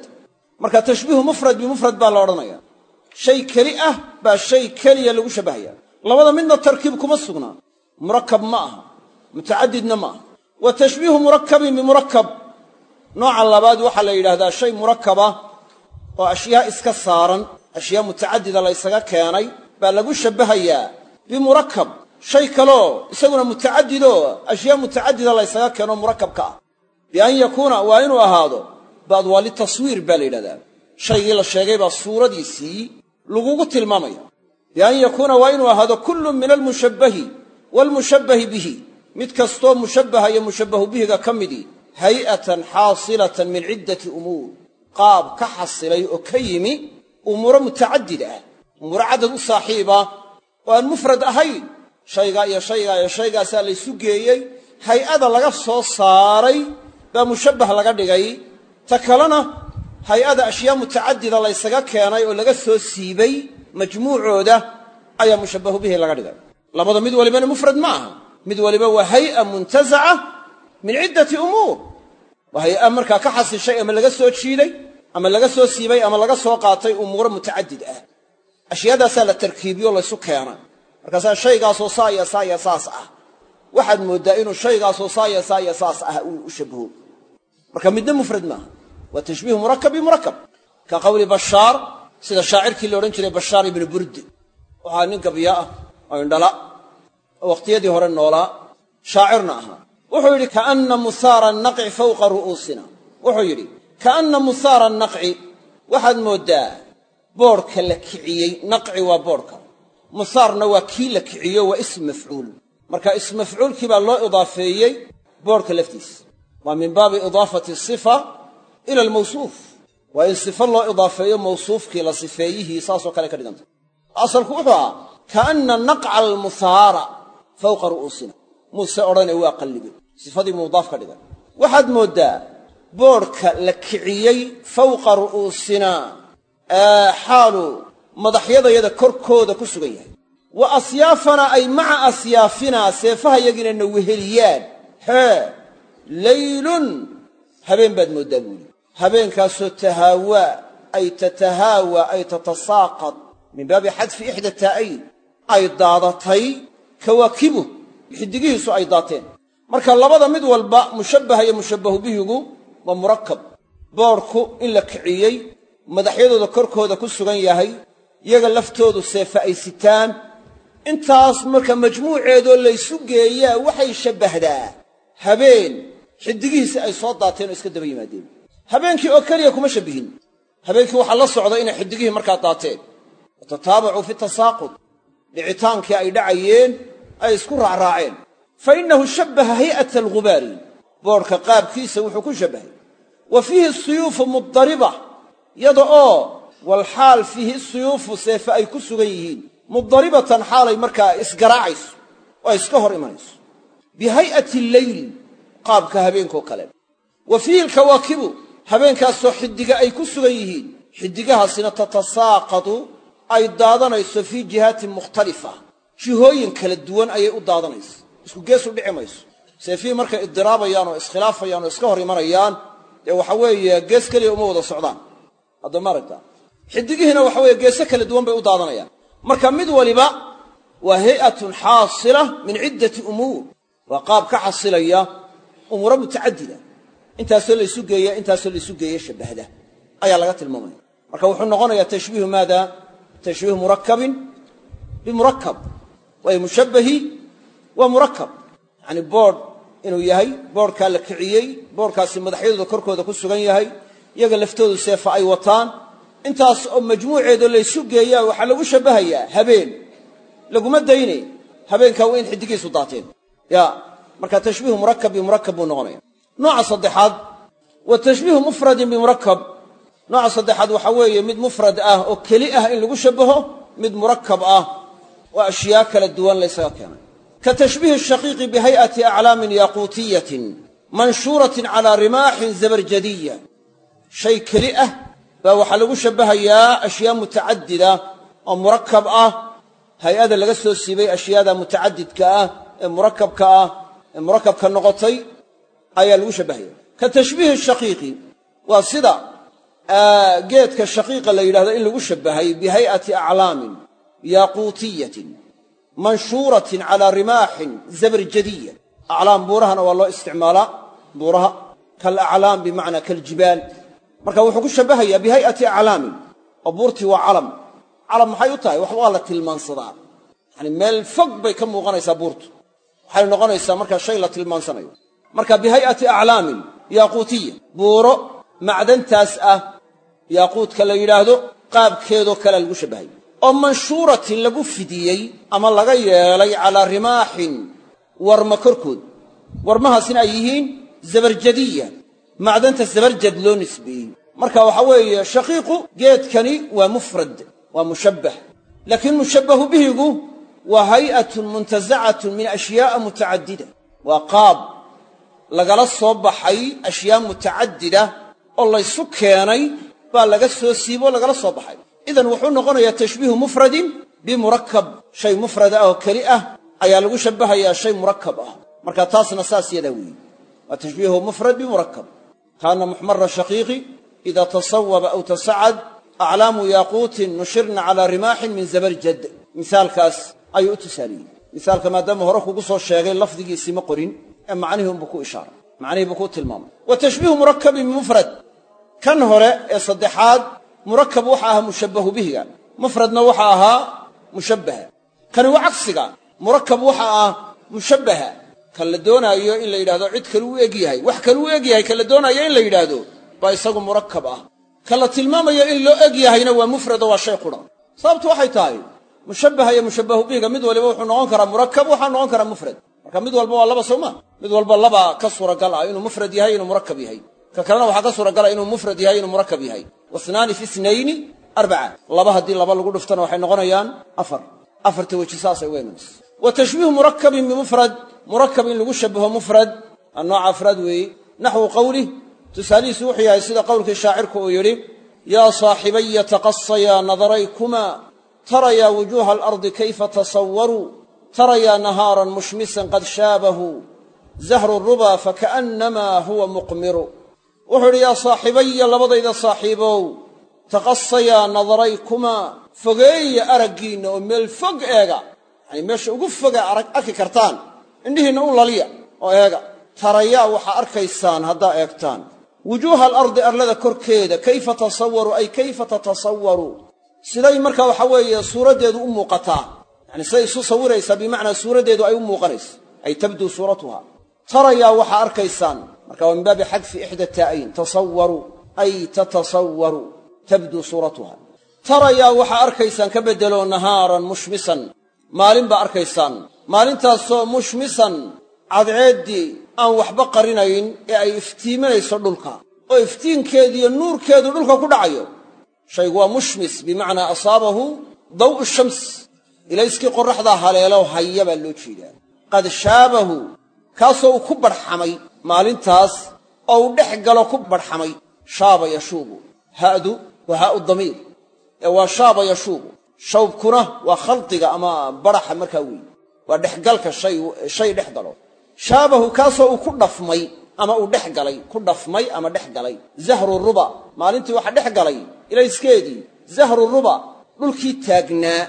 Marka tashbiihu mufrad bimufrad baa la odhanaya shay keli ah baa shay keliya lagu shabbahaya labada midna tarkiib kuma sugnaa murakab ma aha. Mutacadidna ma aha. Wa tashbiihu murakabin bimurakab nooca labaad waxaa la yidhaahdaa shay murakaba oo ashyaa iska saaran ashyaa mutacadida la ysaga keenay baa lagu shabbahayaa bimurakab shay kaloo isaguna mutacadidoo ashyaa mutacadida la ysaga keeno murakabka ah. Bian yakuuna waa inuu ahaado baad waa litaswiir baa la shaygii la sheegay baa suuradiisii lagugu tilmaamaya. Bian yakuuna waa inuu ahaado kullun min almushabbahi waalmushabbahi bihi. Mid kastoo mushabbaha iyo mushabbahu bihiga ka midii hay'atan xaasilatan min ciddati umuur. Qaab ka xasilay oo ka yimi umuuro mutacadid ah. Umuuro caddad u saaxiiba. Oo aan mufrad ahayn. Shaygaa iyo shaygaa iyo shaygaasaa laysu geeyey. Hay'ada laga soo saaray baa mushabbah laga dhigay. Ta kalena hay'ada ashyaa mutacadida laysaga keenay oo laga soo siibay majmuucooda ayaa mushabbahu bihi laga dhigay labada mid walibana mufrad ma aha. Mid waliba waa hay'a muntasaca min ciddati umuur. Waa hay'a markaa ka xasishay ama laga soo jiiday ama laga soo siibay ama laga soo qaatay umuuro mutacadid ah. Ashyaadaasaa la tarkiibiyo laysu keenay markaasaa shaygaasoo saa iyo saa iyo saas ah. Waxaad mooddaa inuu shaygaasoo saa iyo saa iyo saas ah uu u shabbaho marka midna mufrad maaha waa tashbiihu murakab bimurakab ka qawli bashaar sida shaacirkii la odhan jiray bashaar ibnu burdi waxaa nin gabya ah oo indhala oo wakhtiyadii hore noolaa shaacirna ahaa wuxuu yidhi kaanna muhaara annaqci fawqa ru'uusina. Wuxuu yidhi kaanna muhaara annaqci waxaad mooddaa boodhka la kiciyey naqci waa boodhka muhaarna waa kii la kiciyo waa ism mafcuul. Marka ism mafcuulkii baa loo idaafeeyey boodhka laftiisa. Waa min baabi idaafati ila almawsuuf. Waa in sifo loo idaafeeyo mawsuufkii la sifeeyihii saasoo kale ka dhiganta. Asalku wuxuu ahaa kaanna naqca almuhaara fawqa ru'uusina. Muuse odhane waa qallibay sifadii muudaaf ka dhigan waxaad mooddaa boodhka la kiciyey fawqa ru'uusina xaalu madaxyadayada korkooda ku sugan yahay. Wa asyaafana ay maca asyaafinaa seefahayagiina na weheliyaan. Hee laylun. Habeen baad mooddaa buuli habeenkaasoo tahaawaa ay tatahaawaa ay tatasaaqad. Min baabi xadfi ixda taa'ayn ay daadatay kawaakibu. Xidigihiisu ay daateen. Marka labada mid walba mushabbaha iyo mushabbahu bihigu waa murakab boodhku in la kiciyey madaxyadooda korkooda ku sugan yahay iyaga laftoodu seefa ay sitaan intaas marka majmuuceedoo laysu geeyaa waxay shabbahdaa habeen xiddigihiisi ay soo daateen oo iska daba yimaadeen habeenkii oo keliya kuma shabbihin habeenkii waxaa la socda inay xidigihii markaa daateen. Watataabacuu fi tasaaqud. Dhicitaankii ay dhacayeen ay isku raacraaceen. Fa innahu shabbaha hay'ata algubaari boodhka qaabkiisa wuxuu ku shabbahay. Wa fiihi suyuufu muddariba yada oo walxaal fiihi suyuufu seefe ay ku sugan yihiin. Muddaribatan xaalay markaa isgaraacayso oo ay iska hor imanayso. Bihay'ati alleyl qaabka habeenkoo kale. Wa fiihi alkawaakibu habeenkaasoo xiddiga ay ku sugan yihiin. Xiddigahaasina tatasaaqadu ay daadanayso fii jihaatin mukhtalifa jihooyin kala duwan ayay u daadanayso. Isku gees u dhici mayso. Seefihii markay idiraabayaan oo iskhilaafayaan oo iska hor imanayaan dee waxa weeye gees keliya uma wada socdaan. Hadda ma aragtaa xiddigihiina waxa weeye geese kala duwan bay u daadanayaan. Marka mid waliba waa hay'atun xaasila min ciddati umuur. Waa qaab ka xasilaya umuuro mutacadida intaasoo laysu geeya intaasoo laysu geeye shabbahda ayaa laga tilmaamaya marka wuxuu noqonayaa tashbiihu maada? Tashbiihu murakabin bimurakab waayo mushabbahi? Waa murakab yacani boodh inuu yahay boodhkaa la kiciyey boodhkaasi madaxyadooda korkooda ku sugan yahay iyaga laftoodu seefa ay wataan. Intaas oo majmuuceedo laysu geeyaa waxaa lagu shabbahayaa habeen. Laguma dayne habeenkaa waa in xiddigiisu daateen. Ya marka tashbiihu murakab bimurakab buu noqonaya nooca saddexaad wa tashbiihu mufradin bimurakab. Nooca saddexaad waxaa weeye mid mufrad ah oo keli ah in lagu shabbaho mid murakab ah. Oo ashyaa kala duwan laysaga keenay. Ka tashbiihi shaqiiqi bihay'ati aclaamin yaquutiyatin manshuuratin calaa rimaaxin zabarjadiya shay keli ah baa waxaa lagu shabbahayaa ashyaa mutacadida oo murakab ah. Hay'ada laga soo siibay ashyaada mutacadidka ah ee murakabka ah ee murakabka noqotay ayaa lagu shabbahaya ka tashbiihi shaqiiqi waa sida geedka shaqiiqa la yidhahdo in lagu shabbahay bihay'ati aclaamin yaaquutiyatin manshuuratin calaa rimaaxin zabarjadiya aclaam buurahana waa loo isticmaalaa buuraha kalaclaam bimacnaa kaljibaal. Marka wuxuu ku shabbahayaa bihay'ati aclaamin oo buurtii waa calam. Calam maxay u tahay? Wax waa la tilmaansadaa. Yacani meel fog bay ka muuqanaysaa buurtu. Waxay noqonaysaa markaa shay la tilmaansanayo marka bihay'ati aclaamin yaaquutiya buuro macdantaas ah yaaquudka la yidhaahdo qaabkeedoo kalea lagu shabbahay oo manshuuratin lagu fidiyey ama laga yeelay calaa rimaaxin warma korkood. Warmahaasina ay yihiin zabarjadiya macdanta zabarjad loo nisbeeyey. Marka waxaa weeye shaqiiqu geedkani waa mufrad waa mushabbah. Laakiin mushabbahu bihigu waa hay'atun muntasacatun min ashyaa'a mutacadida waa qaab lagala soo baxay ashyaa mutacadida oo laysu keenay baa laga soo siiboo lagala soo baxay. Idan wuxuu noqonayaa tashbiihu mufradin bimurakab shay mufrad ah oo keli ah ayaa lagu shabbahayaa shay murakab ah. Marka taasna saas yadaa weeye. Waa tashbiihu mufrad bimurakab kaana muxmara shaqiiqi ida tasawaba aw tasacad aclaamu yaaquutin nushirna calaa rimaaxin min zabarjad misaalkaas ayuu u tusaaliyey misaalka maadaama hore kugu soo sheegay lafdigiisii ma qorin ee macnihii unbuu ku ishaaray macnihii buu ku tilmaamay. Wa tashbiihu murakabin bimufrad kan hore ee saddexaad murakab waxa ahaa mushabbahu bihiga mufradna waxa ahaa mushabbaha. Kani waa cagsiga murakab waxa ah mushabbaha. Kan la doonaayo in la yidhahdo cid kalu u eg yahay wax kalu u eg yahay kan la doonaayo in la yidhaahdo baa isagu murakab ah. Kan la tilmaamayo in loo eg yahayna waa mufrado waa shay qura sababtu waxay tahay mushabbaha iyo mushabbahu bihiga mid waliba wuxuu noqon karaa murakab waxaa noqon karaa mufrad. Marka mid walba waa laba sowma mid walba laba ka suuragal ah inuu mufrad yahay inuu murakab yahay. Ka kalena waxaa ka suuragala inuu mufrad yahay inuu murakab yahay. Wasnaani fi snayni arbaca. Laba haddii laba lagu dhuftana waxay noqonayaan afar. Afarta weji saasay uga imanaysa wa tashbiihu murakabin bimufrad. Murakab lagu shabbaho mufrad. Nooca afraad weeye. Naxwu qawlih tusaalihiisu wuxuu yahay sida qowlkii shaacirku uu yidhi yaa saaxibaya taqasayaa nadaraykumaa tarayaa wujuuha alardi kayfa tasawaruu tarayaa nahaaran mushmisan qad shaabahu zahru ruba fakaannamaa huwa muqmiru. Wuxuu idhi yaa saaxibaya labadayda saaxiibow taqasayaa nadaraykumaa fogeeya araggiinna oo meel fog eega. Yacanii meesha ugu arag arki kartaan indhihiinna u laliya oo eega. Tarayaa waxaa arkaysaan haddaa eegtaan. Wujuuha alardi arlada korkeeda kayfa tasawaru? Ay kayfa tatasawaru? Siday marka waxa weeye suuraddeedu u muuqataa. Yacani siday isu sawiraysaa bimacnaa suuraddeedu ay u muuqanayso ay tabduu suuratuha tarayaa waxaa arkaysaan. Marka waa min baabi xadfi ixda taa'ayn tasawaruu ay tatasawwaru tabduu suuratuha. Tarayaa waxaa arkaysaan ka beddelo nahaaran mushmisan. Maalin baa arkaysaan. Maalintaasoo mushmisan cadceeddii aan waxba qarinayn ee ay iftiiminayso dhulka. Oo iftiinkeediiyo nuurkeedu dhulka ku dhacayo. Shaygu waa mushmis bimacnaa asaabahu daw'u shams ilayskii qorraxdaa haleelo haya baa loo jeedaa. Qad shaabahu kaasoo uu ku badhxamay maalintaas oo uu dhex galo ku badhxamay shaaba yashuubu. Ha'du waa haa'u damiir. Ee waa shaaba yashuubu. Shawbkuna waa khaldiga ama baraxa markaa weeye waa dhexgalka shay dhex galo. Shaabahu kaasoo uu ku dhafmay ama uu dhex galay. Ku dhafmay ama dhex galay. Zahru ruba. Maalintii waxaa dhex galay. Ilayskeedii. Zahru ruba. Dhulkii taagnaa.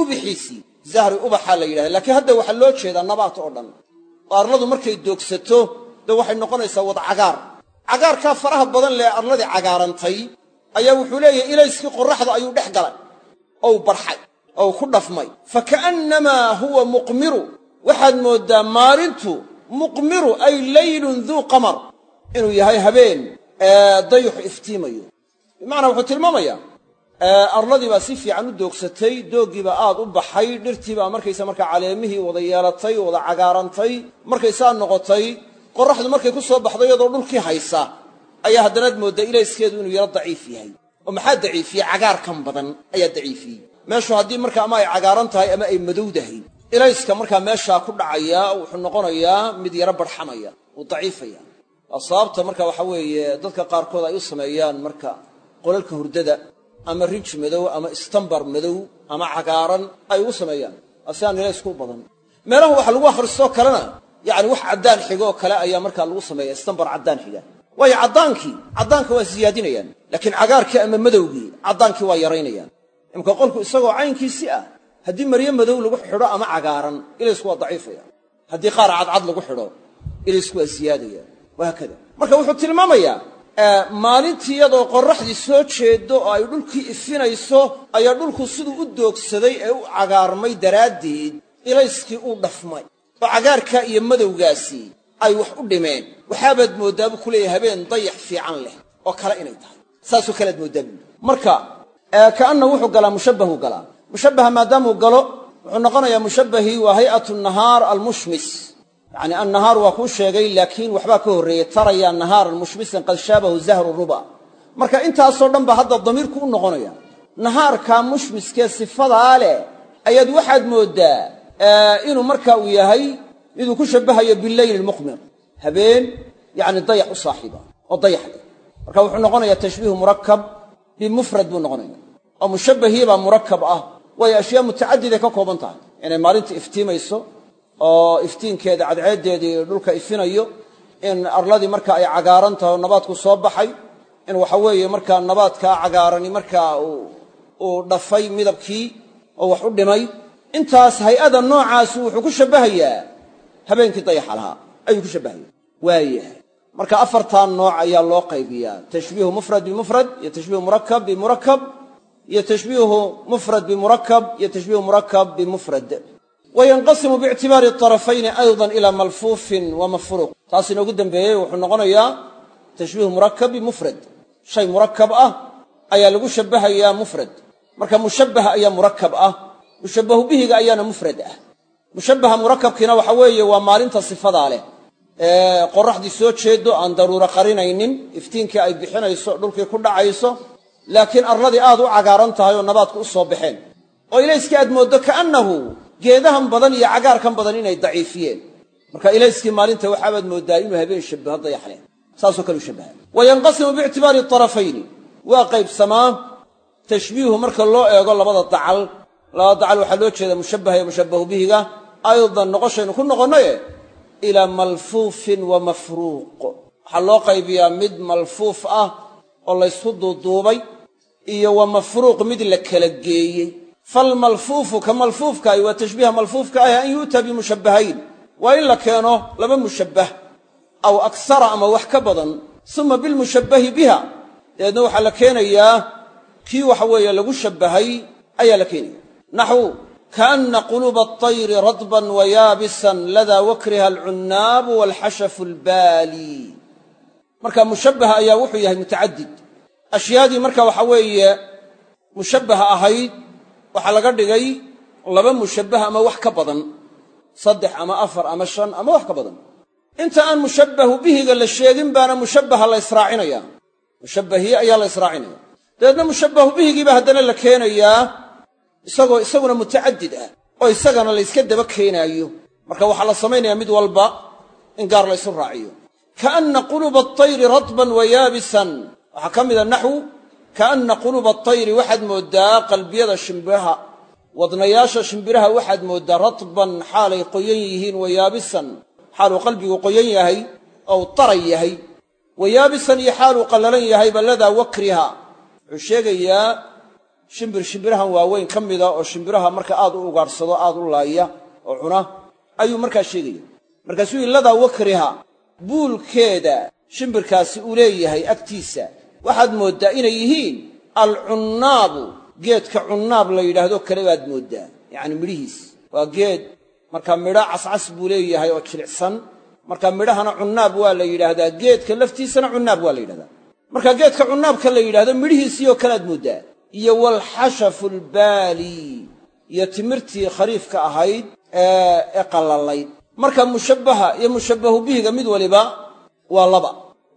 Ubixiisii. Zahri ubaxaa la yidhahda. Laakiin hadda waxaa loo jeedaa nabaat oo dhan arladu markay doogsato dee waxay noqonaysaa wad cagaar. Cagaarkaa faraha badan lee arladii cagaarantay ayaa wuxuu leeyahay ilayskii qorraxda ayuu dhex galay. Oo u barxay oo u ku dhafmay. Fa ka'annamaa huwa muqmiru waxaad mooddaa maalintu muqmiru ay leylun duu qamar. Inuu yahay habeen ee dayuxu iftiimayo. Bimacnaa wuxuu tilmaamayaa arladii baa si fiican u doogsatay dooggiibaa aad u baxay dhirtii baa markaysa markaa caleemihii wada yeelatay wada cagaarantay markay saa noqotay qorraxdu markay ku soo baxday iyadoo dhulkii haysa ayaa haddanaad mooddaa ilayskeedu inuu yaro daciif yahay. Oo maxaa daciifiyey cagaarkan badan ayaa daciifiyey meeshu haddii marka ama ay cagaaran tahay ama ay madowdahay ilayska markaa meeshaa ku dhacaya wuxuu noqonayaa mid yaro barxamaya wuu daciifaya. Waa sababta marka waxa weeye dadka qaarkood ay u sameeyaan marka qolalka hurdada ama rinji madow ama istambar madow ama cagaaran ay ugu sameeyaan. Waa siaan ilaysku u badan. Meelaha waxa lagu akhristoo kalena yacni wax caddaan xigoo kale ayaa markaa lagu sameeya istambar caddaan xiga. Waayo caddaankii caddaanka waa siyaadinayaan laakiin cagaarkii ama madowgii caddaankii waa yaraynayaan. Imka qolku isagoo caynkiisii ah haddii maryo madow lagu xidho ama cagaaran ilaysku waa daciifaya haddii qaar cadcad lagu xidho ilaysku waa siyaadaya wahaakada marka wuxuu tilmaamayaa maalintii iyadoo qorraxdii soo jeedo oo ay dhulkii ifinayso ayaa dhulku siduu u doogsaday ee u cagaarmay daraaddeed ilayskii uu dhafmay oo cagaarkaa iyo madowgaasi ay wax u dhimeen. Waxaabaad mooddaa buu ku leeyahay habeen dayax fiican leh oo kale inay tahay. Saasoo kalead mooddaa marka ka'anna wuxuu galaa mushabbahuu galaa. Mushabbaha maadaamuu galo wuxuu noqonayaa mushabbahii waa hay'atu nahaar almushmis yacni annahaar waa kuu sheegay laakiin waxbaa ka horreeyey tarayaa nahaaran mushmisan qad shaabahu zahru ruba. Marka intaasoo dhan baa hadda damiirku u noqonaya nahaarkaa mushmiskee sifadaa leh ayaad waxaad mooddaa inuu marka uu yahay miduu ku shabbahayo bileyli lmuqmir habeen yacni dayax u saaxiiba oo dayax leh. Marka wuxuu noqonayaa tashbiihu murakab bimufrad buu noqonaya oo mushabbahiibaa murakab ah waayo ashyaa mutacadiday ka kooban tahay. Inay maalinta iftiimayso oo iftiinkeeda cadceeddeedii dhulka ifinayo in arladii marka ay cagaaran tahay oo nabaadku soo baxay in waxa weeye markaa nabaadkaa cagaarani markaa uu dhafay midabkii oo wax u dhimay. Intaas hay'ada noocaasu wuxuu ku shabbahayaa. Habeenkii dayaxa lahaa ayuu ku shabbahaya waayahay marka afartan nooc ayaa loo qaybiyaa. Tashbiihu mufrad bimufrad iyo tashbiihu murakab bimurakab iyo tashbiihu mufrad bimurakab iyo tashbiihu murakab bimufrad wayanqasimu biictibaari طarafayni ayضa ila malfuufin wa mafruuq taas inoogu dembeeyey wuxuu noqonayaa tashbiihu murakab bimufrad shay murakab ah ayaa lagu shabbahayaa mufrad marka mushabbaha ayaa murakab ah mushabbahu bihiga ayaana mufrad ah mushabbaha murakabkiina waxa weeye waa maalinta sifadaa leh ee qorraxdii soo jeedo aan daruuro qarinaynin iftiinkii ay bixinayso dhulkii ku dhacayso laakiin arladii aad u cagaaran tahay oo nabaadku u soo baxeen oo ilayskii aad mooddo kaannahu geedahan badan iyo cagaarkan badan inay daciifiyeen. Marka ilayskii maalinta waxaabaad mooddaa inuu habeen shabbaho dayaxleh saasoo kale u shabbaha wa yanqasimu biictibaari tarafayni waa qaybsamaa tashbiihu marka loo eego labada dacal. Labada dacal waxaa loo jeeda mushabbaha iyo mushabbahu bihiga. Aydan noqoshaynu ku noqonnaye ilaa malfuufin wa mafruuq. Waxaa loo qaybiyaa mid malfuuf ah oo laysku duuduubay iyo wa mafruuq mid la kala geeyey falmalfuufu ka malfuufkaahi waa tashbiiha malfuufka ah an yu'ta bimushabbahayn waa in la keeno laba mushabbah aw aksara ama wax ka badan suma bilmushabbahi biha dabeedna waxaa la keenayaa kii waxa weeye lagu shabbahay ayaa la keenaya naxwu kaana quluuba atayri radban wa yaabisan ladaa wakriha alcunnaabu waalxashafu albaali marka mushabbaha ayaa wuxuu yahay mutacadid ashyaadii marka waxa weeye mushabbaha ahayd waxaa laga dhigay laba mushabbah ama wax ka badan saddex ama afar ama shan ama wax ka badan. Inta aan mushabbahu bihiga la sheegin baana mushabbaha la israacinaya mushabbahii ayaa la israacinaya dabeedna mushabbahu bihigiiba haddana la keenayaa isagoo isaguna mutacadid ah oo isagana layska daba keenaayo. Marka waxaa la samaynayaa mid walba in gaar la ysu raaciyo. Kaanna quluba atayri ratban wa yaabisan. Waxaa ka mida naxwu kaanna quluba atayri waxaad mooddaa qalbiyada shimbiraha. Wadnayaasha shimbiraha waxaad mooddaa ratban xaalay qoyan yihiin wa yaabisan xaaluu qalbigu qoyan yahay ou taray yahay. Wa yaabisan iyo xaaluu qallalan yahayba ladaa wakriha. Wuxuu sheegayaa shimbir shimbirahan waaweyn ka mida oo shimbiraha marka aad u ugaadhsado aad u laaya oo cuna. Ayuu markaa sheegaya. Markaasuu yidhi ladaa wakriha buulkeeda shimbirkaasi uu leeyahay agtiisa waxaad mooddaa inay yihiin alcunnaabu. Geedka cunnaab la yidhaahdo kale baad mooddaa yacni midhihiis. Waa geed markaa midho cascas buu leeyahay oo jilicsan. Marka midhahana cunnaab waa la yidhaahdaa geedka laftiisana cunnaab waa la yidhahdaa marka geedka cunnaabka la yidhahdo midhihiisiioo kalead mooddaa. Iyo walxashafu albaali iyo timirtii khariifka ahayd ee qallalayd marka mushabbaha iyo mushabbahu bihiga mid waliba waa laba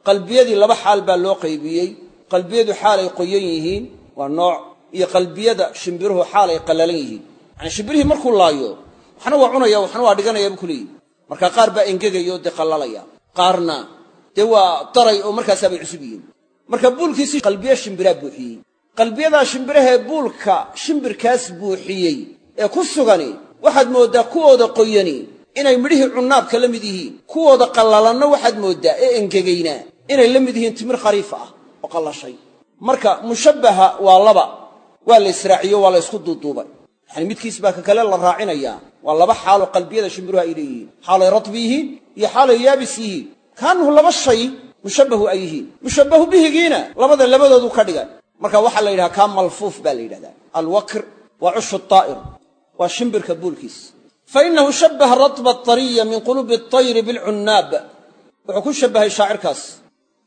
qalbiyadii laba xaal baa loo qaybiyey. qalbiyadu xaalay qoyan yihiin waa nooc iyo qalbiyada shimbiruhu xaalay qallalan yihiin. Yacanii shimbirihii markuu laayo waxna waa cunaya waxna waa dhiganaya buu ku leeyihi marka qaar baa engegaya oo dee qallalaya qaarna dee waa daray oo markaasaabay cusub yihiin. Marka buulkiisii qalbiya shimbiraa buuxiyey. Qalbiyadaa shimbirahee buulka shimbirkaas buuxiyey ee ku sugani waxaad mooddaa kuwooda qoyani inay midhihii cunnaabka la mid yihiin kuwooda qallalanna waxaad mooddaa ee engegaynaa inay la mid yihiin timir khariif ah oo qallashay. Marka mushabbaha waa laba. Waa la israaciyo waa la ysku duuduubay. Yacani midkiis baa ka kale la raacinayaa. Waa laba xaaloo qalbiyada shimbiruhu ay leeyihiin. Xaalay radbi yihiin iyo xaalay yaabis yihiin. Kaannahu laba shay mushabbahu ay yihiin. Mushabbahu bihigiina labada labadoodu ka dhigan. Marka waxaa la yidhaha kaa malfuuf baa la yidhahdaa. Alwakr waa cushu taa'ir. Waa shimbirka buulkiis. Fa innahu shabbaha ratba atariya min qulubi atayri bilcunnaab. Wuxuu ku shabbahay shaacirkaas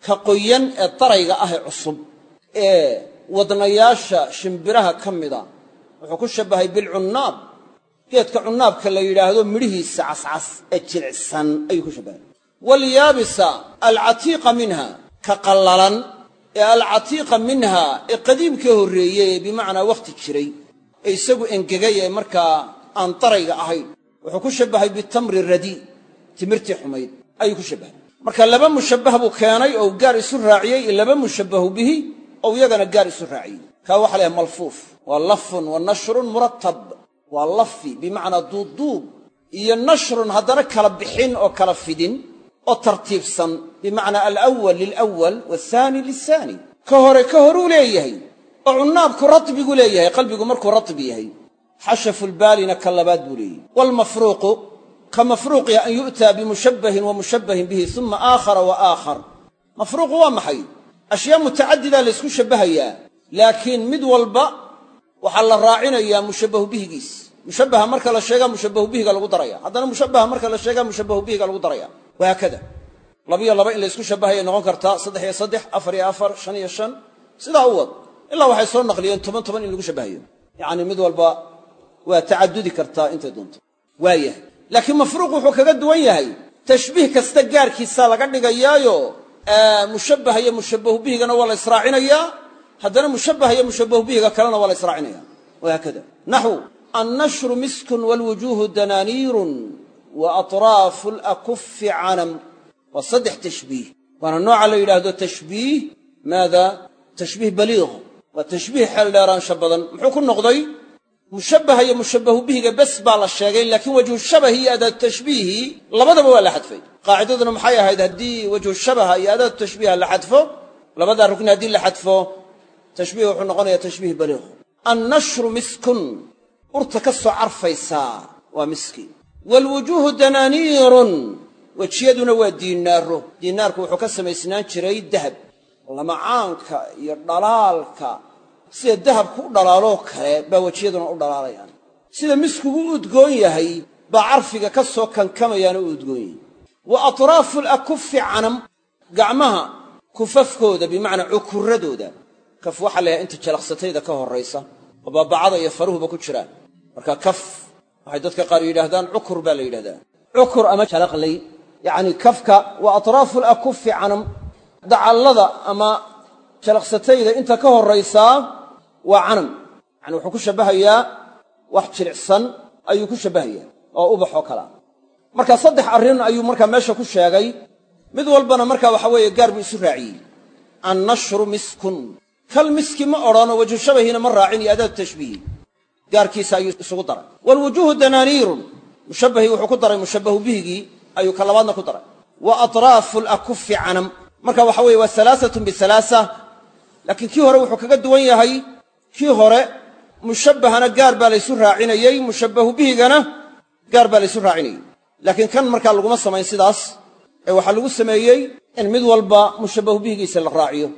ka qoyan ee darayga ah ee cusub ee wadnayaasha shimbiraha ka mida wuxuu ku shabbahay bilcunnaab geedka cunnaabka la yidhaahdo midhihiisa cascas ee jilicsan ayuu ku shabbahay waalyaabisa alcatiiqa minha ka qallalan ee alcatiiqa minha ee qadiimkii horreeyey ee bimacnaa wakhti jiray ee isagu engegay ee markaa aan darayga ahayn wuxuu ku shabbahay bitamri radii timirtii xumayd ayuu ku shabbahay marka laba mushabbah buu keenay oo gaar isu raaciyey laba mushabbahu bihi oo iyagana gaar isu raaciyey. Kaa waxa la yahay malfuuf waa lafun wa nashrun murattab waa lafi bimacnaa duubduub iyo nashrun haddana kala bixin oo kala fidin oo tartiibsan bimacnaa alawal lilawal waathaani lilthaani. Ka hore ka horuu leeyahay oo cunnaabku ratbigu leeyahay qalbigu markuu ratbi yahay xashafulbaalina ka labaad buu leeyahy waalmafruuqu ka mafruuqi an yu'taa bimushabbahin wa mushabbahin bihi uma aakhara wa aakhar mafruuqu waa maxay ashyaa mutacadidaa laysku shabbahayaa laakiin mid walba waxaa la raacinayaa mushabbahu bihigiis mushabbaha marka la sheegaa mushabbahu bihiga lagu daraya haddana mushabbaha marka la sheegaa mushabbahu bihiga lagu daraya wahaakada labiyo laba in laysku shabbahayay noqon kartaa saddex iyo saddex afar iyo afar shan iyo shan sidaa u wad ilaa waxay soo naqliyeen toban toban in lagu shabbahayo yacni mid walba waa tacadudi kartaa intay doonto waayahay laakiin mafruuq wuxuu kaga duwan yahay. Tashbiih kasta gaarkiisaa laga dhigayaayo mushabbaha iyo mushabbahu bihigana waa la israacinayaa. Haddana mushabbaha iyo mushabbahu bihiga kalena waa la israacinaya wahaakada naxu annashru miskun waalwujuuhu danaaniirun wa atraafu alakufi canam. Waa saddex tashbiih. Waana nooca la yidhaahdo tashbiih. Maada? Tashbiih baliiq waa tashbiih xeel dheeraansha badan. Muxuu ku noqday mushabbaha iyo mushabbahu bihiga bes baa la sheegay laakiin wajhu shabahi iyo adaatu tashbiihi labadaba waa la xadfay. Qaacidaduna maxay ahayd haddii wajhu shabaha iyo adaatu tashbiiha la xadfo labadaa rukni haddii la xadfo tashbiih wuxuu noqonayaa tashbiih baliiq. Annashru miskun urta ka soo carfaysaa waa miski. Waalwujuuhu danaaniirun wejiyaduna waa diinaaro diinaarku wuxuu ka samaysnaan jiray dahab lamacaanka iyo dhalaalka sida dahabku u dhalaaloo kale baa wejiyaduna u dhalaalayaan. Sida miskigu u udgoon yahay baa carfiga ka soo kankamayaana u udgoon yahay wa atraafu alakufi canam gacmaha kufafkooda bimacnaa cukuradooda. Kaf waxaa la yahay inta jalaqsatayda ka horraysa oo baabacada iyo faruhuba ku jiraan marka kaf waxay dadka qaar yidhaahdaan cukur baa la yidhahdaa. Cukur ama jalaqlay yacni kafka waa atraafu lakufi canam dacallada ama jalaqsatayda inta ka horraysaa waa canam yani wuxuu ku shabbahayaa wax jilicsan ayuu ku shabbahayaa oo ubax oo kalea marka saddex arrin ayuu markaa meesha ku sheegay. Mid walbana marka waxa weeye gaar buu isu raaciyey. Annashru miskun. Kal miski ma odhanoo wajhu ma raacin iyo adaatu tashbiihi gaarkiisa ayuu isugu daray. Waalwujuuhu danaaniirun. Mushabbahii wuxuu ku daray mushabbahu bihigii ayuu ka labaadna ku daray. Wa atraafu lakufi canam. Marka waxa weeye waa alaasatun bialaasa laakiin kii hore wuxuu kaga duwan yahay kii hore mushabbahana gaar baa laysu raacinayey mushabbahu bihigana gaar baa laysu raacinayey. Laakiin kan markaa laguma samayn sidaas ee waxaa lagu sameeyey in mid walba mushabbahu bihigiisa la raaciyo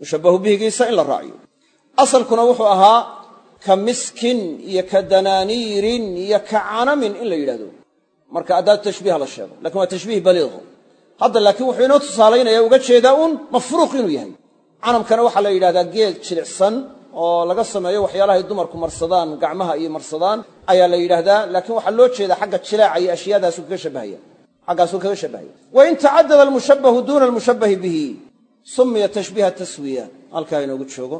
mushabbahu bihigiisa in la raaciyo. Asalkuna wuxuu ahaa ka miskin iyo ka danaaniirin iyo ka canamin in la yidhahdo marka addaatu tashbiiha la sheego laakiin waa tashbiih baliiqo hadda laakiin wuxuu inoo tusaalaynaya uga jeedaa uun mafruuq inuu yahay. Canamkana waxaa la yidhahdaa geed jilicsan oo laga sameeyo waxyaalahay dumarku marsadaan gacmaha iyo marsadaan ayaa la yidhaahdaa laakiin waxaa loo jeedaa xagga jilaaca iyo ashyaadaasuu kaga shabbahaya xaggaasuu kaga shabbahaya wain tacadada almushabbahu duuna almushabbahi bihi sumiya tashbiiha taswiya. Halkaa inoogu joogo.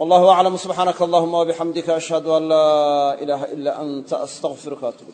Wallahu aclam subxaanaka allahuma wabixamdika ashhadu an laa ilaaha ila anta astaqfiruka atub